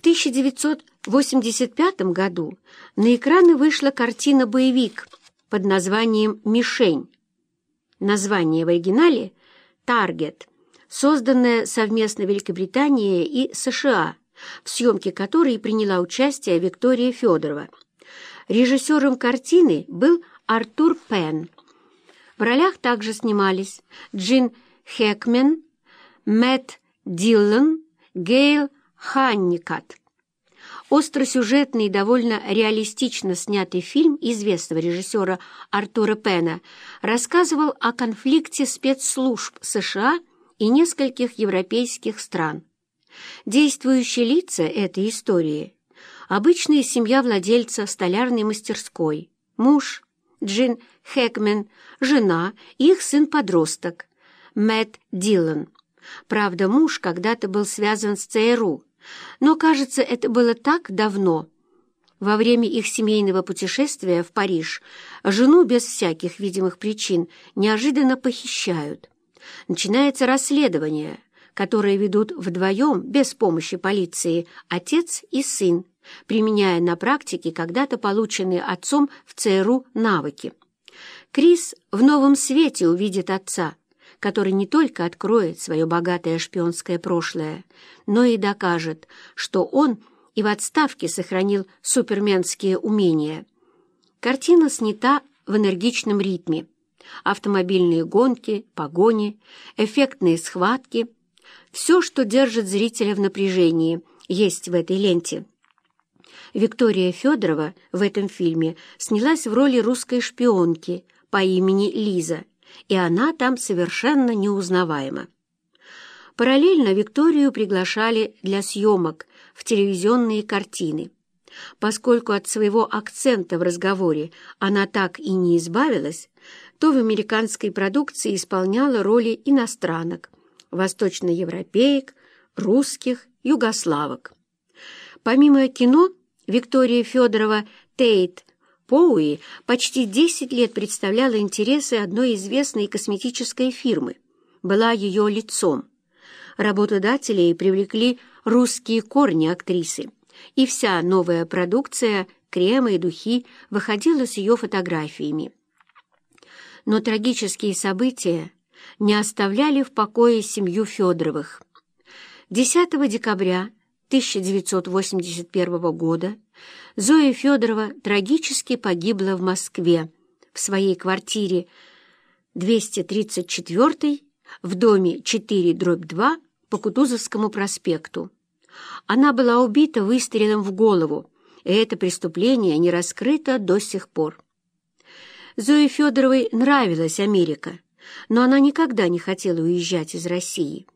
В 1985 году на экраны вышла картина-боевик под названием «Мишень». Название в оригинале «Таргет», созданная совместно Великобританией и США, в съемке которой приняла участие Виктория Федорова. Режиссером картины был Артур Пен. В ролях также снимались Джин Хекмен, Мэтт Диллон, Гейл Ханникат. Остросюжетный и довольно реалистично снятый фильм известного режиссера Артура Пена рассказывал о конфликте спецслужб США и нескольких европейских стран. Действующие лица этой истории – обычная семья владельца столярной мастерской, муж, Джин Хэкмен, жена и их сын-подросток, Мэтт Дилан. Правда, муж когда-то был связан с ЦРУ, но, кажется, это было так давно. Во время их семейного путешествия в Париж жену без всяких видимых причин неожиданно похищают. Начинается расследование, которое ведут вдвоем, без помощи полиции, отец и сын, применяя на практике когда-то полученные отцом в ЦРУ навыки. Крис в новом свете увидит отца, который не только откроет свое богатое шпионское прошлое, но и докажет, что он и в отставке сохранил суперменские умения. Картина снята в энергичном ритме. Автомобильные гонки, погони, эффектные схватки – все, что держит зрителя в напряжении, есть в этой ленте. Виктория Федорова в этом фильме снялась в роли русской шпионки по имени Лиза, и она там совершенно неузнаваема. Параллельно Викторию приглашали для съемок в телевизионные картины. Поскольку от своего акцента в разговоре она так и не избавилась, то в американской продукции исполняла роли иностранок, восточноевропеек, русских, югославок. Помимо кино, Виктория Федорова Тейт Поуи почти 10 лет представляла интересы одной известной косметической фирмы, была ее лицом. Работодателей привлекли русские корни актрисы, и вся новая продукция, кремы и духи выходила с ее фотографиями. Но трагические события не оставляли в покое семью Федоровых. 10 декабря 1981 года Зоя Федорова трагически погибла в Москве в своей квартире 234 в доме 4-2 по Кутузовскому проспекту. Она была убита выстрелом в голову, и это преступление не раскрыто до сих пор. Зое Федоровой нравилась Америка, но она никогда не хотела уезжать из России.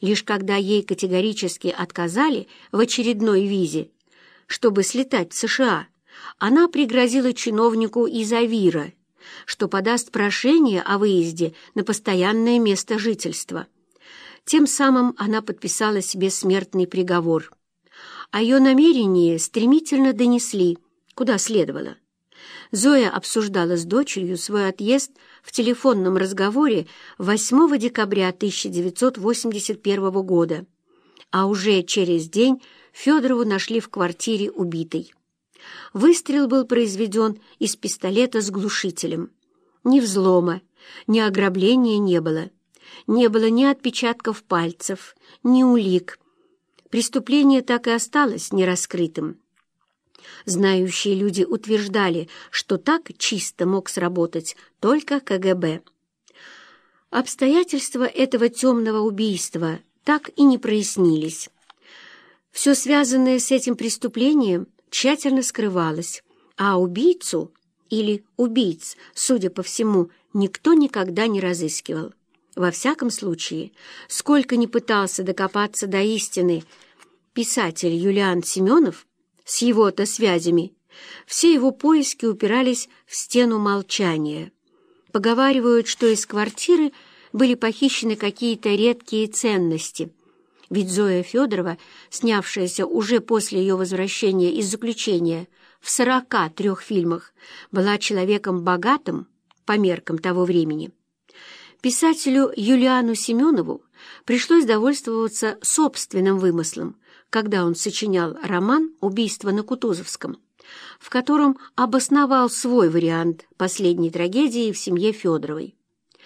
Лишь когда ей категорически отказали в очередной визе, чтобы слетать в США, она пригрозила чиновнику из Авира, что подаст прошение о выезде на постоянное место жительства. Тем самым она подписала себе смертный приговор. О ее намерении стремительно донесли, куда следовало. Зоя обсуждала с дочерью свой отъезд в телефонном разговоре 8 декабря 1981 года, а уже через день Федорову нашли в квартире убитой. Выстрел был произведен из пистолета с глушителем. Ни взлома, ни ограбления не было. Не было ни отпечатков пальцев, ни улик. Преступление так и осталось нераскрытым. Знающие люди утверждали, что так чисто мог сработать только КГБ. Обстоятельства этого темного убийства так и не прояснились. Все связанное с этим преступлением тщательно скрывалось, а убийцу или убийц, судя по всему, никто никогда не разыскивал. Во всяком случае, сколько ни пытался докопаться до истины писатель Юлиан Семенов, с его-то связями, все его поиски упирались в стену молчания. Поговаривают, что из квартиры были похищены какие-то редкие ценности. Ведь Зоя Федорова, снявшаяся уже после ее возвращения из заключения в сорока трех фильмах, была человеком богатым по меркам того времени. Писателю Юлиану Семенову пришлось довольствоваться собственным вымыслом, когда он сочинял роман «Убийство на Кутузовском», в котором обосновал свой вариант последней трагедии в семье Федоровой.